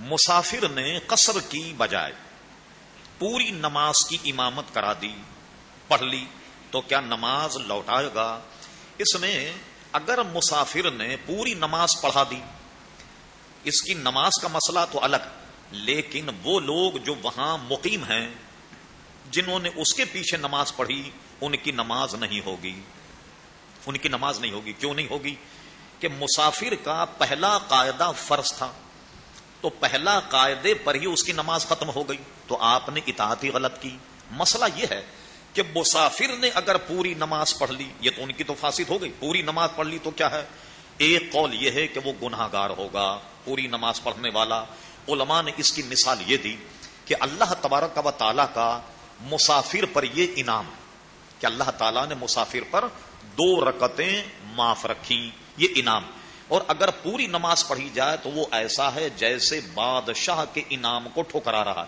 مسافر نے قصر کی بجائے پوری نماز کی امامت کرا دی، پڑھ لی، تو کیا نماز لوٹائے گا؟ اس میں اگر مسافر نے پوری نماز پڑھا دی، اس کی نماز کا مسئلہ تو الگ، لیکن وہ لوگ جو وہاں مقیم ہیں، جنہوں نے اس کے پیچھے نماز پڑھی، ان کی نماز نہیں ہوگی۔ ان کی نماز نہیں ہوگی، کیوں نہیں ہوگی؟ کہ مسافر کا پہلا قاعدہ فرض تھا۔ تو پہلا قاعدے پر ہی اس کی نماز ختم ہو گئی۔ تو آپ نے اطاعتی غلط کی۔ مسئلہ یہ ہے کہ مسافر نے اگر پوری نماز پڑھ لی، یہ تو ان کی تو فاسد ہو گئی۔ پوری نماز پڑھ لی تو کیا ہے؟ ایک قول یہ ہے کہ وہ گناہ گار ہوگا، پوری نماز پڑھنے والا۔ علماء نے اس کی مثال یہ دی کہ اللہ تبارک و تعالیٰ کا مسافر پر یہ انعام کہ اللہ تعالیٰ نے مسافر پر دو رکتیں معاف رکھی یہ انعام۔ اور اگر پوری نماز پڑھی جائے تو وہ ایسا ہے جیسے بادشاہ کے انعام کو ٹھکرا رہا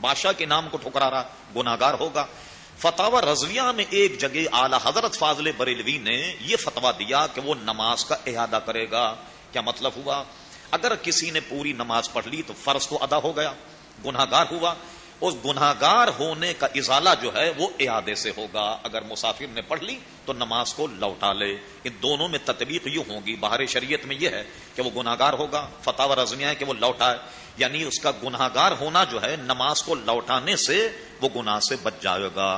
بادشاہ کے انعام کو ٹھکرا رہا گناگار ہوگا۔ فتح رضویہ میں ایک جگہ اعلی حضرت فاضل بریلوی نے یہ فتوا دیا کہ وہ نماز کا احادہ کرے گا۔ کیا مطلب ہوا؟ اگر کسی نے پوری نماز پڑھ لی تو فرض تو ادا ہو گیا گناگار ہوا۔ اس گناگار ہونے کا ازالہ جو ہے وہ اعادے سے ہوگا۔ اگر مسافر نے پڑھ لی تو نماز کو لوٹا لے۔ ان دونوں میں تطبیق یوں ہوگی، باہر شریعت میں یہ ہے کہ وہ گناگار ہوگا فتح و رضمیہ ہے کہ وہ لوٹائے یعنی اس کا گناگار ہونا جو ہے نماز کو لوٹانے سے وہ گناہ سے بچ جائے گا۔